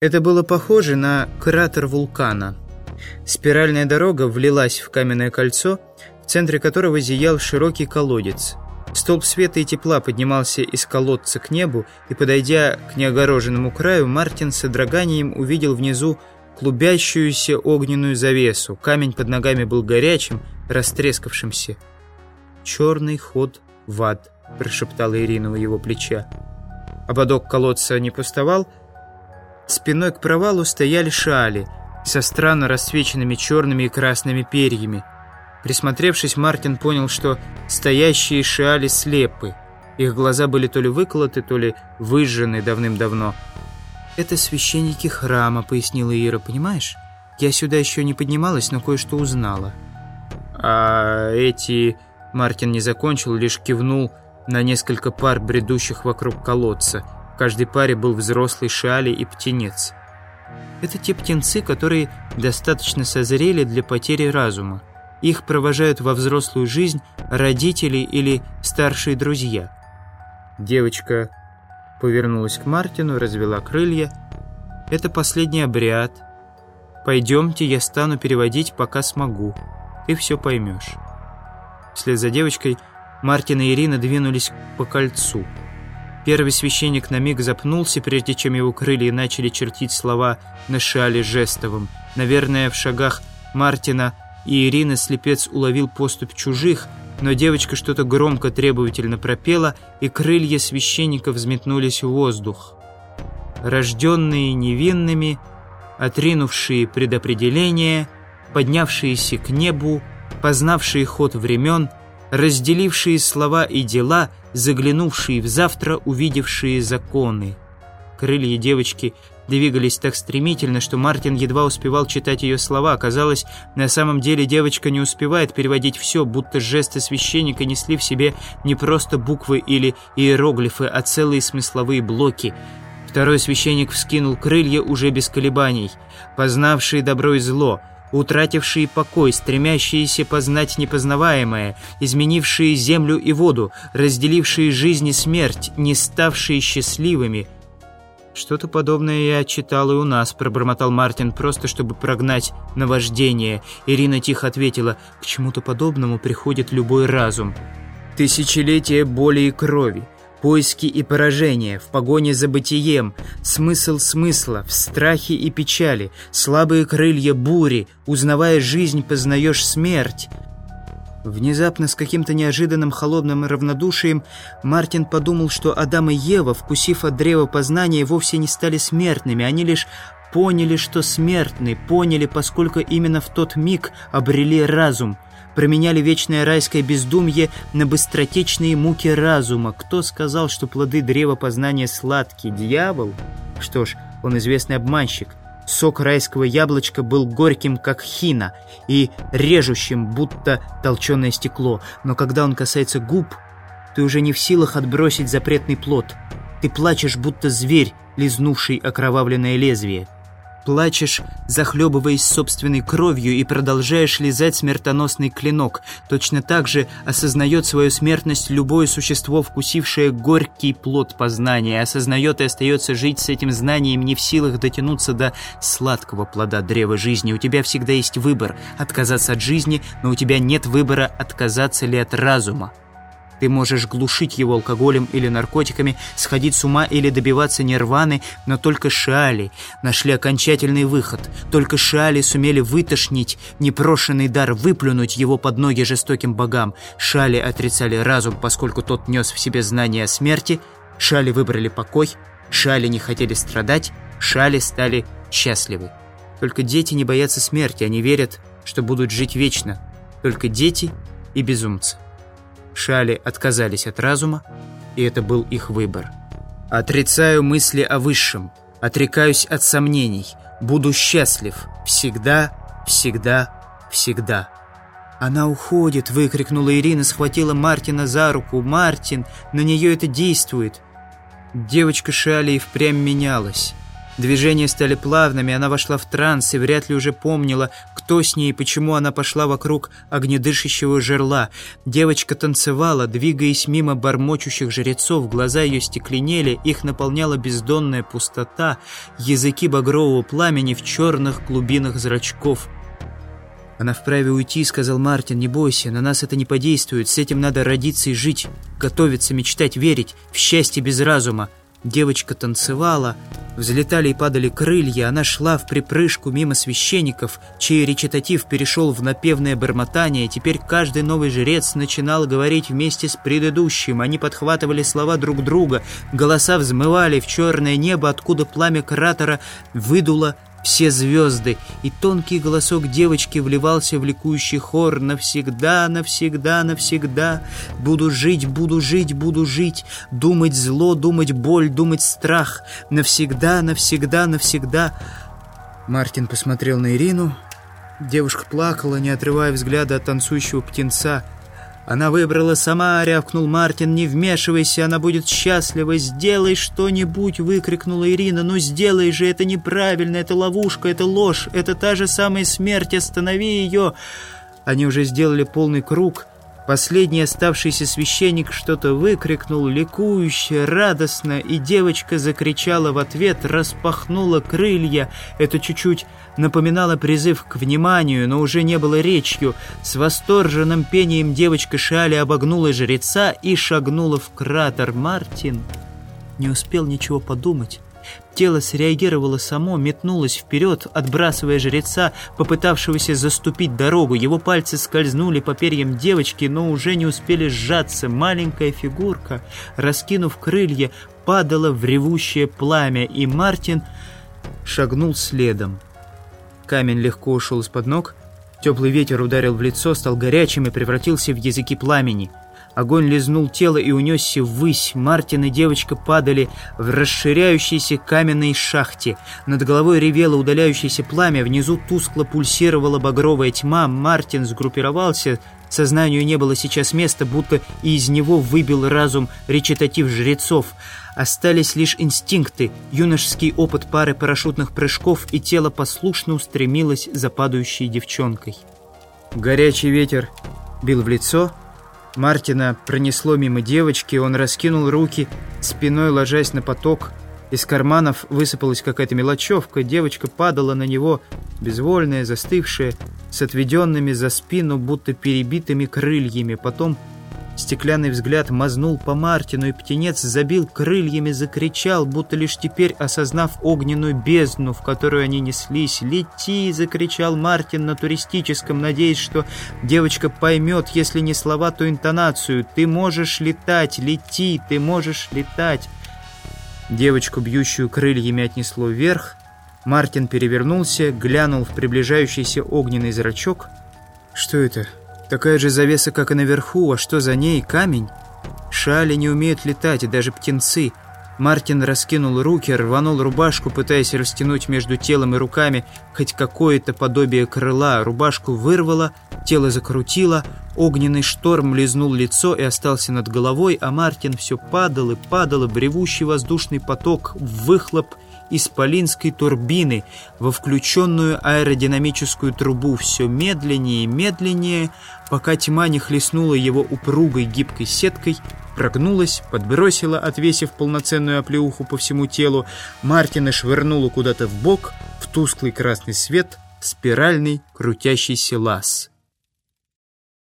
Это было похоже на кратер вулкана. Спиральная дорога влилась в каменное кольцо, в центре которого зиял широкий колодец. Столб света и тепла поднимался из колодца к небу, и, подойдя к неогороженному краю, Мартин с одраганием увидел внизу клубящуюся огненную завесу. Камень под ногами был горячим, растрескавшимся. «Черный ход в ад», — прошептала Ирина у его плеча. Ободок колодца не пустовал, — Спиной к провалу стояли шали со странно расцвеченными черными и красными перьями. Присмотревшись, Мартин понял, что стоящие шали слепы. Их глаза были то ли выколоты, то ли выжжены давным-давно. «Это священники храма», — пояснила Ира, «понимаешь? Я сюда еще не поднималась, но кое-что узнала». «А эти...» — Мартин не закончил, лишь кивнул на несколько пар бредущих вокруг колодца — в каждой паре был взрослый шали и птенец. Это те птенцы, которые достаточно созрели для потери разума. Их провожают во взрослую жизнь родители или старшие друзья. Девочка повернулась к Мартину, развела крылья. «Это последний обряд. Пойдемте, я стану переводить, пока смогу. Ты все поймешь». Вслед за девочкой Мартин и Ирина двинулись по кольцу – Первый священник на миг запнулся, прежде чем его крылья начали чертить слова на шале жестовым. Наверное, в шагах Мартина и Ирины слепец уловил поступь чужих, но девочка что-то громко требовательно пропела, и крылья священника взметнулись в воздух. Рожденные невинными, отринувшие предопределение, поднявшиеся к небу, познавшие ход времен, разделившие слова и дела, заглянувшие в завтра, увидевшие законы. Крылья девочки двигались так стремительно, что Мартин едва успевал читать ее слова. Казалось, на самом деле девочка не успевает переводить все, будто жесты священника несли в себе не просто буквы или иероглифы, а целые смысловые блоки. Второй священник вскинул крылья уже без колебаний, познавшие добро и зло — утратившие покой, стремящиеся познать непознаваемое, изменившие землю и воду, разделившие жизнь и смерть, не ставшие счастливыми. «Что-то подобное я читал и у нас», — пробормотал Мартин, просто чтобы прогнать наваждение. Ирина тихо ответила, «К чему-то подобному приходит любой разум». «Тысячелетия боли и крови» поиски и поражения, в погоне за бытием, смысл смысла, в страхе и печали, слабые крылья бури, узнавая жизнь, познаешь смерть. Внезапно, с каким-то неожиданным холодным равнодушием, Мартин подумал, что Адам и Ева, вкусив от древа познания, вовсе не стали смертными, они лишь поняли, что смертны, поняли, поскольку именно в тот миг обрели разум – променяли вечное райское бездумье на быстротечные муки разума. Кто сказал, что плоды древа познания сладкие? Дьявол? Что ж, он известный обманщик. Сок райского яблочка был горьким, как хина, и режущим, будто толченое стекло. Но когда он касается губ, ты уже не в силах отбросить запретный плод. Ты плачешь, будто зверь, лизнувший окровавленное лезвие плачешь, захлебываясь собственной кровью и продолжаешь лизать смертоносный клинок. Точно так же осознает свою смертность любое существо, вкусившее горький плод познания, осознает и остается жить с этим знанием, не в силах дотянуться до сладкого плода древа жизни. У тебя всегда есть выбор – отказаться от жизни, но у тебя нет выбора, отказаться ли от разума. Ты можешь глушить его алкоголем или наркотиками, сходить с ума или добиваться нирваны, но только Шали нашли окончательный выход. Только Шали сумели вытошнить непрошенный дар, выплюнуть его под ноги жестоким богам. Шали отрицали разум, поскольку тот нес в себе знание о смерти. Шали выбрали покой. Шали не хотели страдать. Шали стали счастливы. Только дети не боятся смерти, они верят, что будут жить вечно. Только дети и безумцы. Шали отказались от разума, и это был их выбор. «Отрицаю мысли о высшем, отрекаюсь от сомнений, буду счастлив, всегда, всегда, всегда». «Она уходит!» — выкрикнула Ирина, схватила Мартина за руку. «Мартин! На нее это действует!» Девочка Шали и впрямь менялась. Движения стали плавными, она вошла в транс и вряд ли уже помнила, кто с ней и почему она пошла вокруг огнедышащего жерла. Девочка танцевала, двигаясь мимо бормочущих жрецов, глаза ее стекленели, их наполняла бездонная пустота, языки багрового пламени в черных глубинах зрачков. «Она вправе уйти», — сказал Мартин, — «не бойся, на нас это не подействует, с этим надо родиться и жить, готовиться, мечтать, верить, в счастье без разума». Девочка танцевала, взлетали и падали крылья, она шла в припрыжку мимо священников, чей речитатив перешел в напевное бормотание, теперь каждый новый жрец начинал говорить вместе с предыдущим, они подхватывали слова друг друга, голоса взмывали в черное небо, откуда пламя кратера выдуло все звезды, и тонкий голосок девочки вливался в ликующий хор. «Навсегда, навсегда, навсегда, буду жить, буду жить, буду жить, думать зло, думать боль, думать страх, навсегда, навсегда, навсегда». Мартин посмотрел на Ирину. Девушка плакала, не отрывая взгляда от танцующего птенца – она выбрала сама, рявкнул Мартин, не вмешивайся, она будет счастлива. Сделай что-нибудь, выкрикнула Ирина. Ну сделай же, это неправильно, это ловушка, это ложь, это та же самая смерть, останови ее. Они уже сделали полный круг. Последний оставшийся священник что-то выкрикнул, ликующе, радостно, и девочка закричала в ответ, распахнула крылья. Это чуть-чуть напоминало призыв к вниманию, но уже не было речью. С восторженным пением девочка Шали обогнула жреца и шагнула в кратер. Мартин не успел ничего подумать. Тело среагировало само, метнулось вперед, отбрасывая жреца, попытавшегося заступить дорогу. Его пальцы скользнули по перьям девочки, но уже не успели сжаться. Маленькая фигурка, раскинув крылья, падала в ревущее пламя, и Мартин шагнул следом. Камень легко ушел из-под ног, теплый ветер ударил в лицо, стал горячим и превратился в языки пламени – Огонь лизнул тело и унесся ввысь. Мартин и девочка падали в расширяющейся каменной шахте. Над головой ревело удаляющееся пламя, внизу тускло пульсировала багровая тьма. Мартин сгруппировался, сознанию не было сейчас места, будто и из него выбил разум речитатив жрецов. Остались лишь инстинкты, юношеский опыт пары парашютных прыжков, и тело послушно устремилось за падающей девчонкой. Горячий ветер бил в лицо, Мартина пронесло мимо девочки, он раскинул руки, спиной ложась на поток. Из карманов высыпалась какая-то мелочевка, девочка падала на него, безвольная, застывшая, с отведенными за спину, будто перебитыми крыльями. Потом Стеклянный взгляд мазнул по Мартину, и птенец забил крыльями, закричал, будто лишь теперь осознав огненную бездну, в которую они неслись. «Лети!» — закричал Мартин на туристическом, надеясь, что девочка поймет, если не слова, то интонацию. «Ты можешь летать! Лети! Ты можешь летать!» Девочку, бьющую крыльями, отнесло вверх. Мартин перевернулся, глянул в приближающийся огненный зрачок. «Что это?» Такая же завеса, как и наверху, а что за ней? Камень? Шали не умеют летать, и даже птенцы. Мартин раскинул руки, рванул рубашку, пытаясь растянуть между телом и руками хоть какое-то подобие крыла. Рубашку вырвало, тело закрутило, огненный шторм лизнул лицо и остался над головой, а Мартин все падал и падал, и бревущий воздушный поток, выхлоп — исполинской турбины во включенную аэродинамическую трубу все медленнее и медленнее, пока тьма не хлестнула его упругой гибкой сеткой, прогнулась, подбросила, отвесив полноценную оплеуху по всему телу, Мартина швырнула куда-то в бок, в тусклый красный свет, спиральный крутящийся лаз.